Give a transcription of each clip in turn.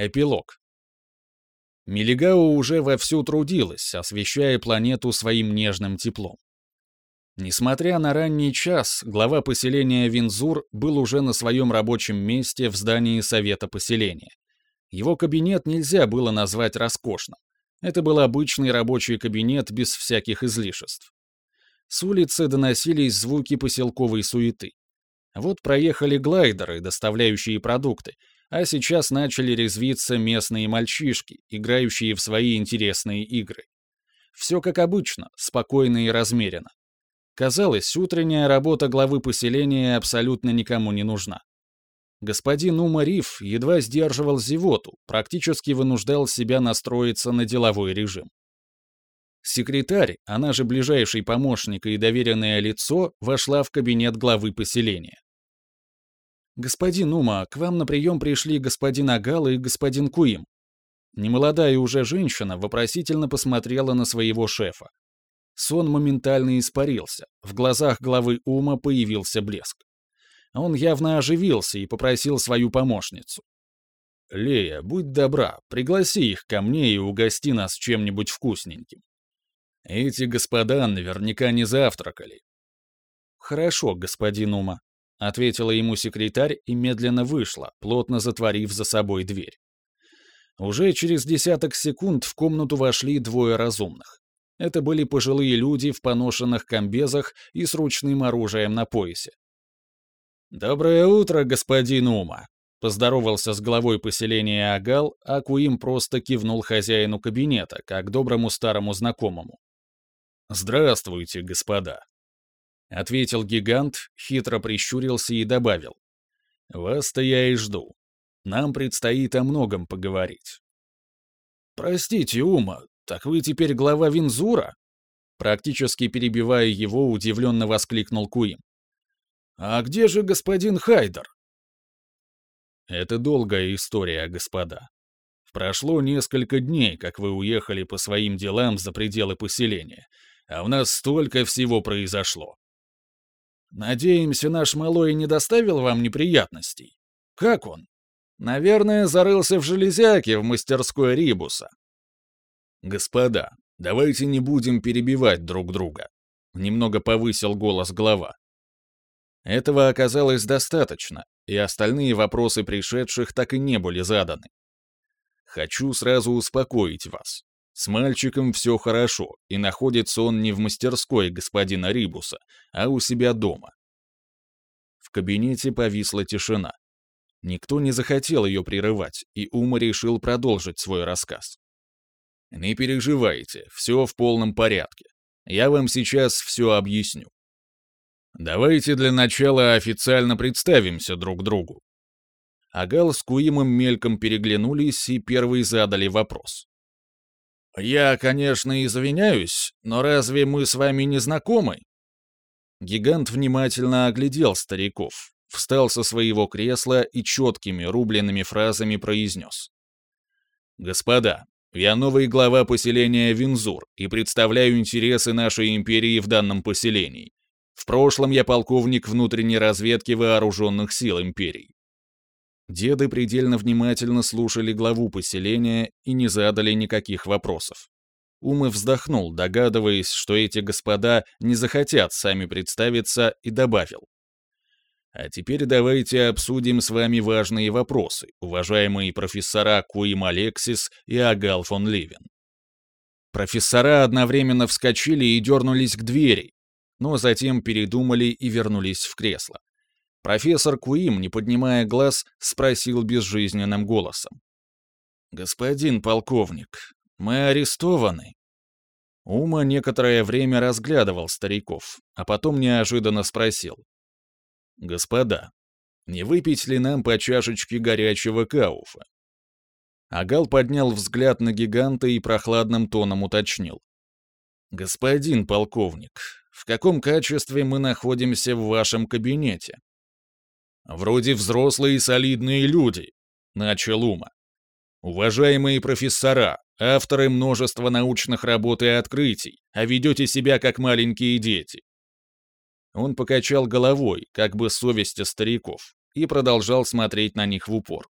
Эпилог. Мелигао уже вовсю трудилась, освещая планету своим нежным теплом. Несмотря на ранний час, глава поселения Винзур был уже на своем рабочем месте в здании Совета поселения. Его кабинет нельзя было назвать роскошным. Это был обычный рабочий кабинет без всяких излишеств. С улицы доносились звуки поселковой суеты. Вот проехали глайдеры, доставляющие продукты, а сейчас начали резвиться местные мальчишки, играющие в свои интересные игры. Все как обычно, спокойно и размеренно. Казалось, утренняя работа главы поселения абсолютно никому не нужна. Господин Ума едва сдерживал зевоту, практически вынуждал себя настроиться на деловой режим. Секретарь, она же ближайший помощник и доверенное лицо, вошла в кабинет главы поселения. «Господин Ума, к вам на прием пришли господин Агал и господин Куим». Немолодая уже женщина вопросительно посмотрела на своего шефа. Сон моментально испарился, в глазах главы ума появился блеск. Он явно оживился и попросил свою помощницу. «Лея, будь добра, пригласи их ко мне и угости нас чем-нибудь вкусненьким. Эти господа наверняка не завтракали». «Хорошо, господин Ума», — ответила ему секретарь и медленно вышла, плотно затворив за собой дверь. Уже через десяток секунд в комнату вошли двое разумных. Это были пожилые люди в поношенных комбезах и с ручным оружием на поясе. «Доброе утро, господин Ума!» — поздоровался с главой поселения Агал, а Куим просто кивнул хозяину кабинета, как доброму старому знакомому. «Здравствуйте, господа!» — ответил гигант, хитро прищурился и добавил. «Вас-то я и жду. Нам предстоит о многом поговорить». «Простите, Ума, «Так вы теперь глава Винзура?» Практически перебивая его, удивленно воскликнул Куим. «А где же господин Хайдер?» «Это долгая история, господа. Прошло несколько дней, как вы уехали по своим делам за пределы поселения, а у нас столько всего произошло. Надеемся, наш малой не доставил вам неприятностей. Как он? Наверное, зарылся в железяке в мастерской Рибуса. «Господа, давайте не будем перебивать друг друга», — немного повысил голос глава. Этого оказалось достаточно, и остальные вопросы пришедших так и не были заданы. Хочу сразу успокоить вас. С мальчиком все хорошо, и находится он не в мастерской господина Рибуса, а у себя дома. В кабинете повисла тишина. Никто не захотел ее прерывать, и Ума решил продолжить свой рассказ. Не переживайте, все в полном порядке. Я вам сейчас все объясню. Давайте для начала официально представимся друг другу. Агал с Куимом мельком переглянулись и первые задали вопрос. «Я, конечно, извиняюсь, но разве мы с вами не знакомы?» Гигант внимательно оглядел стариков, встал со своего кресла и четкими рубленными фразами произнес. «Господа, я новый глава поселения Винзур и представляю интересы нашей империи в данном поселении. В прошлом я полковник внутренней разведки вооруженных сил империи. Деды предельно внимательно слушали главу поселения и не задали никаких вопросов. Умы вздохнул, догадываясь, что эти господа не захотят сами представиться, и добавил. А теперь давайте обсудим с вами важные вопросы, уважаемые профессора Куим Алексис и Агал фон Ливен. Профессора одновременно вскочили и дернулись к двери, но затем передумали и вернулись в кресло. Профессор Куим, не поднимая глаз, спросил безжизненным голосом. «Господин полковник, мы арестованы?» Ума некоторое время разглядывал стариков, а потом неожиданно спросил. «Господа, не выпить ли нам по чашечке горячего кауфа?» Агал поднял взгляд на гиганта и прохладным тоном уточнил. «Господин полковник, в каком качестве мы находимся в вашем кабинете?» «Вроде взрослые и солидные люди», — начал Ума. «Уважаемые профессора, авторы множества научных работ и открытий, а ведете себя как маленькие дети. Он покачал головой, как бы совестя стариков, и продолжал смотреть на них в упор.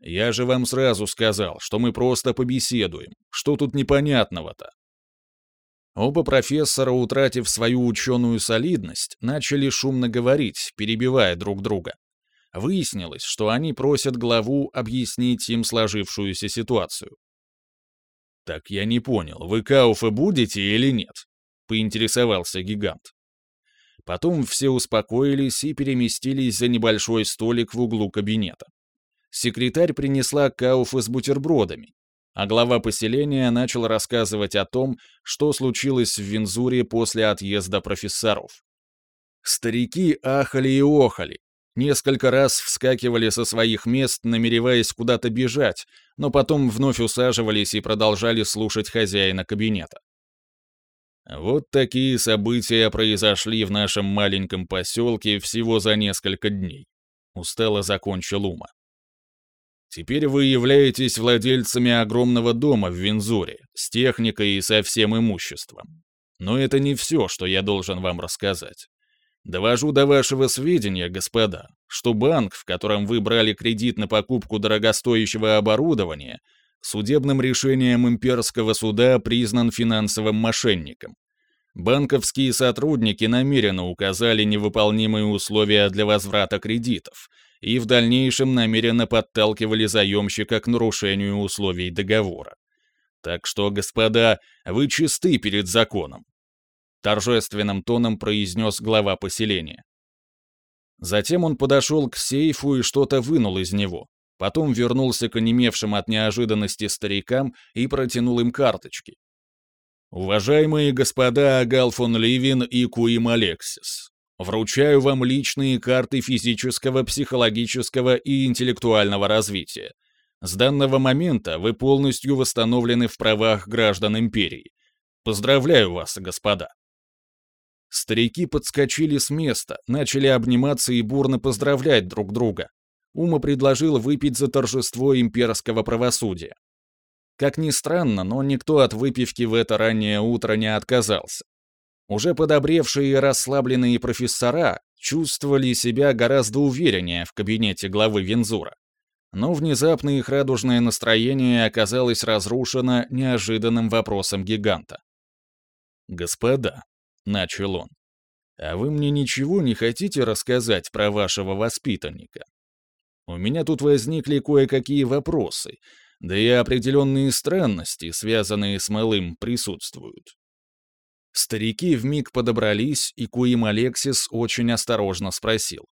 Я же вам сразу сказал, что мы просто побеседуем. Что тут непонятного-то? Оба профессора, утратив свою ученую солидность, начали шумно говорить, перебивая друг друга. Выяснилось, что они просят главу объяснить им сложившуюся ситуацию. «Так я не понял, вы Кауфа будете или нет?» — поинтересовался гигант. Потом все успокоились и переместились за небольшой столик в углу кабинета. Секретарь принесла Кауфа с бутербродами, а глава поселения начал рассказывать о том, что случилось в Вензуре после отъезда профессоров. Старики ахали и охали, несколько раз вскакивали со своих мест, намереваясь куда-то бежать, но потом вновь усаживались и продолжали слушать хозяина кабинета. Вот такие события произошли в нашем маленьком поселке всего за несколько дней. Устало закончил Ума. Теперь вы являетесь владельцами огромного дома в Винзуре, с техникой и со всем имуществом. Но это не все, что я должен вам рассказать. Довожу до вашего сведения, господа, что банк, в котором вы брали кредит на покупку дорогостоящего оборудования, судебным решением имперского суда признан финансовым мошенником. Банковские сотрудники намеренно указали невыполнимые условия для возврата кредитов и в дальнейшем намеренно подталкивали заемщика к нарушению условий договора. Так что, господа, вы чисты перед законом. Торжественным тоном произнес глава поселения. Затем он подошел к сейфу и что-то вынул из него. Потом вернулся к онемевшим от неожиданности старикам и протянул им карточки. «Уважаемые господа Агал фон Ливин и Куим Алексис, вручаю вам личные карты физического, психологического и интеллектуального развития. С данного момента вы полностью восстановлены в правах граждан империи. Поздравляю вас, господа!» Старики подскочили с места, начали обниматься и бурно поздравлять друг друга. Ума предложил выпить за торжество имперского правосудия. Как ни странно, но никто от выпивки в это раннее утро не отказался. Уже подобревшие и расслабленные профессора чувствовали себя гораздо увереннее в кабинете главы Вензура. Но внезапно их радужное настроение оказалось разрушено неожиданным вопросом гиганта. «Господа», — начал он, — «а вы мне ничего не хотите рассказать про вашего воспитанника? У меня тут возникли кое-какие вопросы, да и определенные странности, связанные с малым, присутствуют. Старики вмиг подобрались, и Куим Алексис очень осторожно спросил.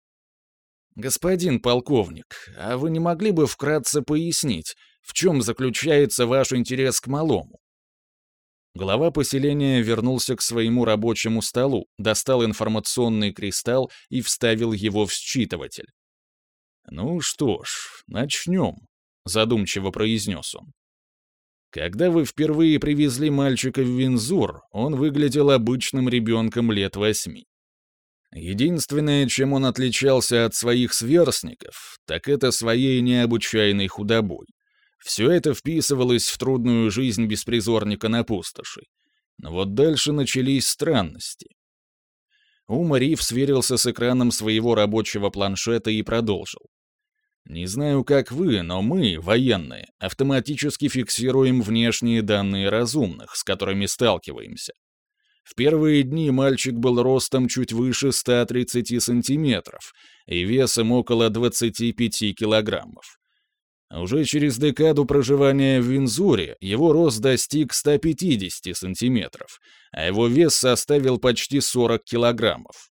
«Господин полковник, а вы не могли бы вкратце пояснить, в чем заключается ваш интерес к малому?» Глава поселения вернулся к своему рабочему столу, достал информационный кристалл и вставил его в считыватель. «Ну что ж, начнем», — задумчиво произнес он. Когда вы впервые привезли мальчика в Винзур, он выглядел обычным ребенком лет восьми. Единственное, чем он отличался от своих сверстников, так это своей необычайной худобой. Все это вписывалось в трудную жизнь беспризорника на пустоши. Но вот дальше начались странности. Ума Риф сверился с экраном своего рабочего планшета и продолжил. Не знаю, как вы, но мы, военные, автоматически фиксируем внешние данные разумных, с которыми сталкиваемся. В первые дни мальчик был ростом чуть выше 130 сантиметров и весом около 25 килограммов. Уже через декаду проживания в Винзуре его рост достиг 150 сантиметров, а его вес составил почти 40 килограммов.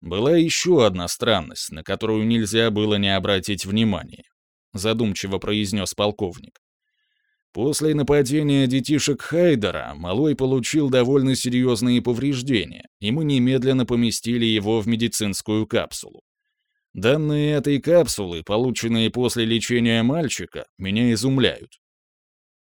Была еще одна странность, на которую нельзя было не обратить внимания, задумчиво произнес полковник. После нападения детишек Хайдера Малой получил довольно серьезные повреждения, и мы немедленно поместили его в медицинскую капсулу. Данные этой капсулы, полученные после лечения мальчика, меня изумляют.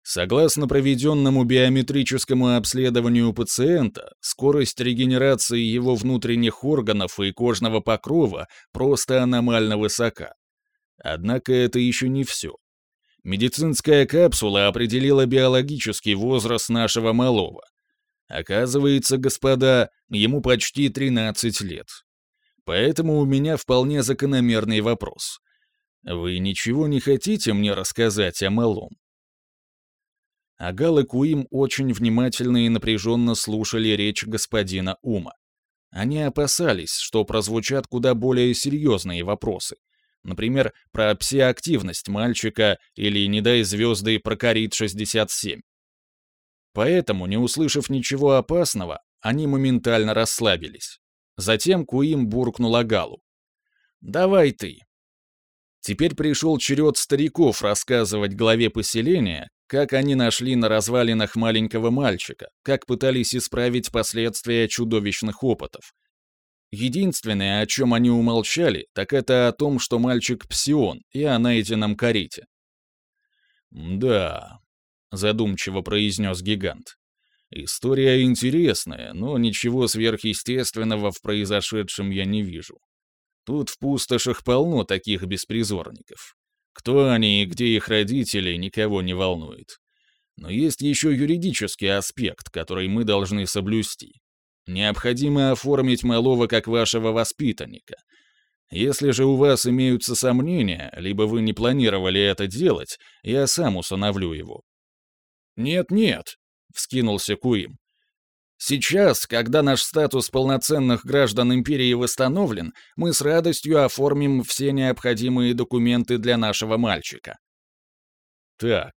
Согласно проведенному биометрическому обследованию пациента, скорость регенерации его внутренних органов и кожного покрова просто аномально высока. Однако это еще не все. Медицинская капсула определила биологический возраст нашего малого. Оказывается, господа, ему почти 13 лет. Поэтому у меня вполне закономерный вопрос. Вы ничего не хотите мне рассказать о малом?» Агал и Куим очень внимательно и напряженно слушали речь господина Ума. Они опасались, что прозвучат куда более серьезные вопросы. Например, про псиактивность мальчика или, не дай звезды, про Корит-67. Поэтому, не услышав ничего опасного, они моментально расслабились. Затем Куим буркнул Агалу. «Давай ты». Теперь пришел черед стариков рассказывать главе поселения, как они нашли на развалинах маленького мальчика, как пытались исправить последствия чудовищных опытов. Единственное, о чем они умолчали, так это о том, что мальчик псион и о найденном корите. «Да», — задумчиво произнес гигант. «История интересная, но ничего сверхъестественного в произошедшем я не вижу. Тут в пустошах полно таких беспризорников. Кто они и где их родители, никого не волнует. Но есть еще юридический аспект, который мы должны соблюсти. Необходимо оформить малого как вашего воспитанника. Если же у вас имеются сомнения, либо вы не планировали это делать, я сам усыновлю его». «Нет-нет», — вскинулся Куим. Сейчас, когда наш статус полноценных граждан империи восстановлен, мы с радостью оформим все необходимые документы для нашего мальчика. Так,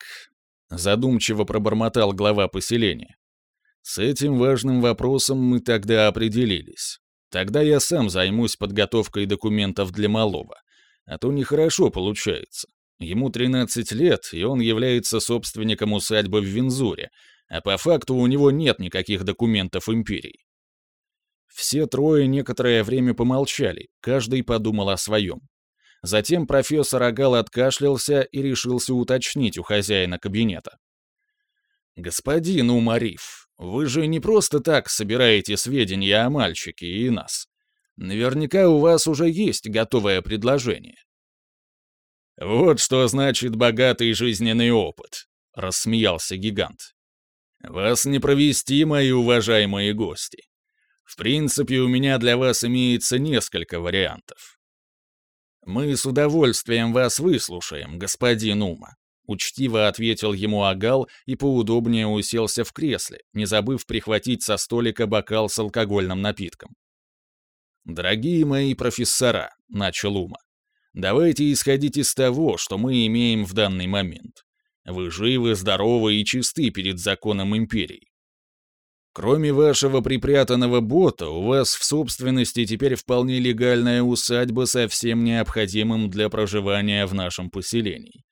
задумчиво пробормотал глава поселения. С этим важным вопросом мы тогда определились. Тогда я сам займусь подготовкой документов для малого. А то нехорошо получается. Ему 13 лет, и он является собственником усадьбы в Винзуре, а по факту у него нет никаких документов империи. Все трое некоторое время помолчали, каждый подумал о своем. Затем профессор Агал откашлялся и решился уточнить у хозяина кабинета. «Господин Умариф, вы же не просто так собираете сведения о мальчике и нас. Наверняка у вас уже есть готовое предложение». «Вот что значит богатый жизненный опыт», — рассмеялся гигант. Вас не провести, мои уважаемые гости. В принципе, у меня для вас имеется несколько вариантов. Мы с удовольствием вас выслушаем, господин Ума. Учтиво ответил ему Агал и поудобнее уселся в кресле, не забыв прихватить со столика бокал с алкогольным напитком. «Дорогие мои профессора», — начал Ума, — «давайте исходить из того, что мы имеем в данный момент. Вы живы, здоровы и чисты перед законом империи. Кроме вашего припрятанного бота, у вас в собственности теперь вполне легальная усадьба со всем необходимым для проживания в нашем поселении.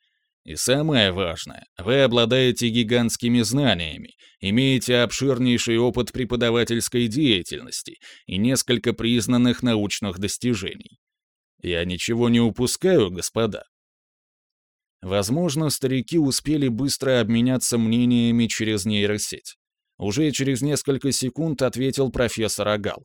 И самое важное, вы обладаете гигантскими знаниями, имеете обширнейший опыт преподавательской деятельности и несколько признанных научных достижений. Я ничего не упускаю, господа. Возможно, старики успели быстро обменяться мнениями через нейросеть. Уже через несколько секунд ответил профессор Агал.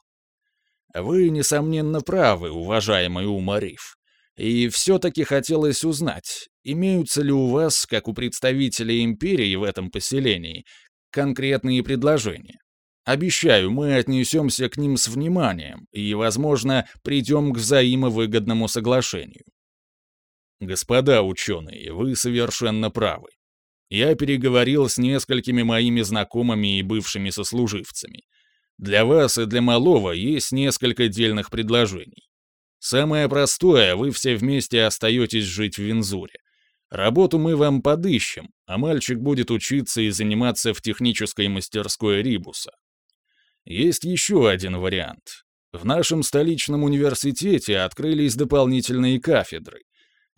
«Вы, несомненно, правы, уважаемый Умариф. И все-таки хотелось узнать, имеются ли у вас, как у представителей империи в этом поселении, конкретные предложения? Обещаю, мы отнесемся к ним с вниманием и, возможно, придем к взаимовыгодному соглашению. Господа ученые, вы совершенно правы. Я переговорил с несколькими моими знакомыми и бывшими сослуживцами. Для вас и для малого есть несколько дельных предложений. Самое простое, вы все вместе остаетесь жить в Винзуре. Работу мы вам подыщем, а мальчик будет учиться и заниматься в технической мастерской Рибуса. Есть еще один вариант. В нашем столичном университете открылись дополнительные кафедры.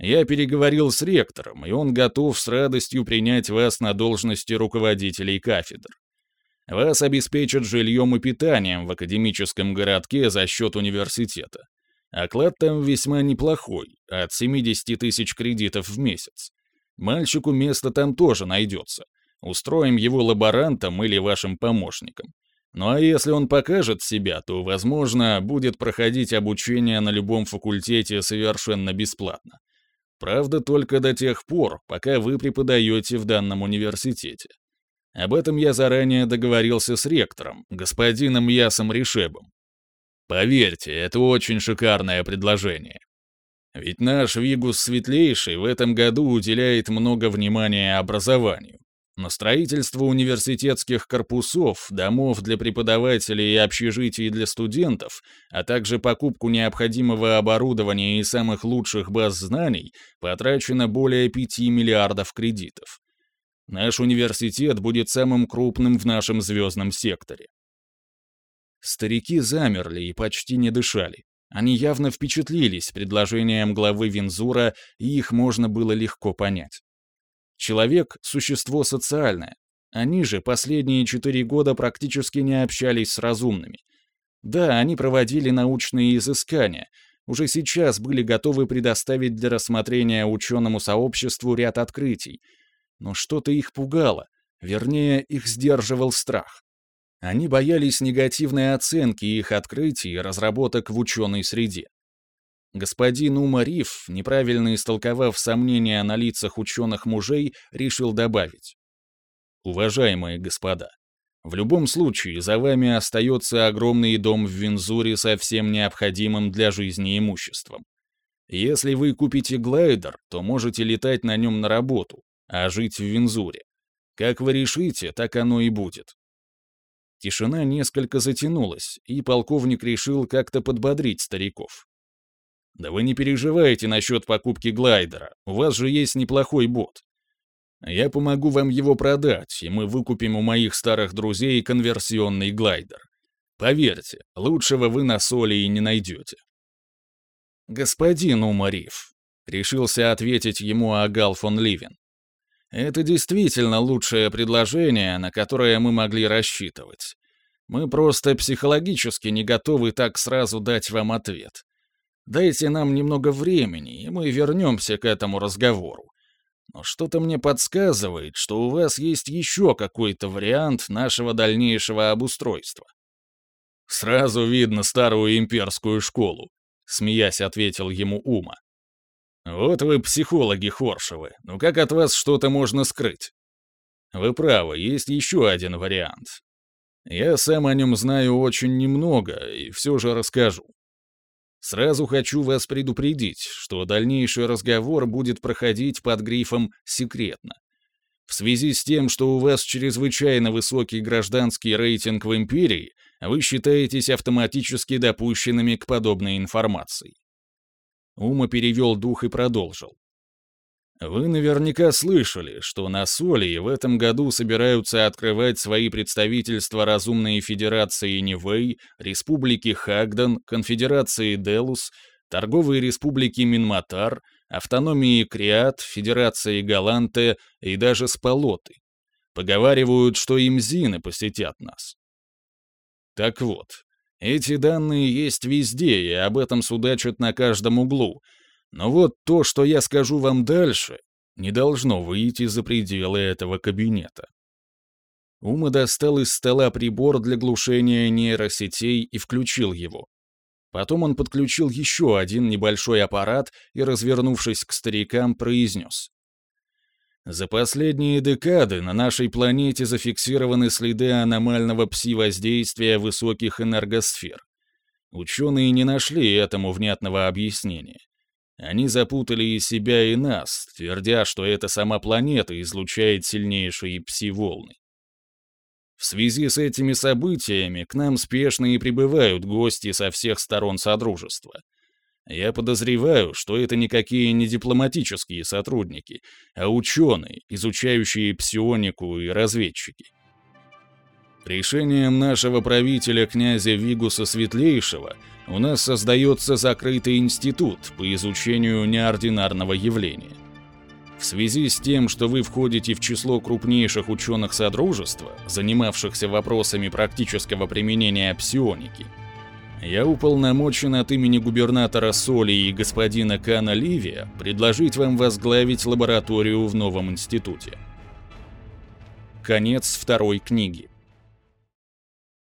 Я переговорил с ректором, и он готов с радостью принять вас на должности руководителей кафедр. Вас обеспечат жильем и питанием в академическом городке за счет университета. Оклад там весьма неплохой, от 70 тысяч кредитов в месяц. Мальчику место там тоже найдется. Устроим его лаборантом или вашим помощником. Ну а если он покажет себя, то, возможно, будет проходить обучение на любом факультете совершенно бесплатно. Правда, только до тех пор, пока вы преподаете в данном университете. Об этом я заранее договорился с ректором, господином Ясом Ришебом. Поверьте, это очень шикарное предложение. Ведь наш Вигус Светлейший в этом году уделяет много внимания образованию. На строительство университетских корпусов, домов для преподавателей и общежитий для студентов, а также покупку необходимого оборудования и самых лучших баз знаний потрачено более 5 миллиардов кредитов. Наш университет будет самым крупным в нашем звездном секторе. Старики замерли и почти не дышали. Они явно впечатлились предложением главы Винзура, и их можно было легко понять. Человек — существо социальное. Они же последние четыре года практически не общались с разумными. Да, они проводили научные изыскания, уже сейчас были готовы предоставить для рассмотрения ученому сообществу ряд открытий. Но что-то их пугало, вернее, их сдерживал страх. Они боялись негативной оценки их открытий и разработок в ученой среде. Господин Умариф, неправильно истолковав сомнения на лицах ученых мужей, решил добавить. «Уважаемые господа, в любом случае за вами остается огромный дом в Винзуре со всем необходимым для жизни имуществом. Если вы купите глайдер, то можете летать на нем на работу, а жить в Винзуре. Как вы решите, так оно и будет. Тишина несколько затянулась, и полковник решил как-то подбодрить стариков. «Да вы не переживайте насчет покупки глайдера, у вас же есть неплохой бот. Я помогу вам его продать, и мы выкупим у моих старых друзей конверсионный глайдер. Поверьте, лучшего вы на соли и не найдете». «Господин Умариф», — решился ответить ему Агал фон Ливен, это действительно лучшее предложение, на которое мы могли рассчитывать. Мы просто психологически не готовы так сразу дать вам ответ. Дайте нам немного времени, и мы вернемся к этому разговору. Но что-то мне подсказывает, что у вас есть еще какой-то вариант нашего дальнейшего обустройства. Сразу видно старую имперскую школу, смеясь, ответил ему Ума. Вот вы психологи Хоршевы, ну как от вас что-то можно скрыть? Вы правы, есть еще один вариант. Я сам о нем знаю очень немного, и все же расскажу. Сразу хочу вас предупредить, что дальнейший разговор будет проходить под грифом «секретно». В связи с тем, что у вас чрезвычайно высокий гражданский рейтинг в империи, вы считаетесь автоматически допущенными к подобной информации. Ума перевел дух и продолжил. Вы наверняка слышали, что на Солии в этом году собираются открывать свои представительства разумные федерации Нивэй, Республики Хагдан, Конфедерации Делус, Торговые республики Минматар, Автономии Криат, Федерации Галанте и даже Спалоты. Поговаривают, что и Мзины посетят нас. Так вот, эти данные есть везде, и об этом судачат на каждом углу. Но вот то, что я скажу вам дальше, не должно выйти за пределы этого кабинета. Ума достал из стола прибор для глушения нейросетей и включил его. Потом он подключил еще один небольшой аппарат и, развернувшись к старикам, произнес. За последние декады на нашей планете зафиксированы следы аномального пси-воздействия высоких энергосфер. Ученые не нашли этому внятного объяснения. Они запутали и себя, и нас, твердя, что эта сама планета излучает сильнейшие пси-волны. В связи с этими событиями к нам спешно и прибывают гости со всех сторон Содружества — я подозреваю, что это никакие не дипломатические сотрудники, а ученые, изучающие псионику и разведчики. Решением нашего правителя князя Вигуса Светлейшего у нас создается закрытый институт по изучению неординарного явления. В связи с тем, что вы входите в число крупнейших ученых Содружества, занимавшихся вопросами практического применения псионики, я уполномочен от имени губернатора Соли и господина Кана Ливия предложить вам возглавить лабораторию в новом институте. Конец второй книги.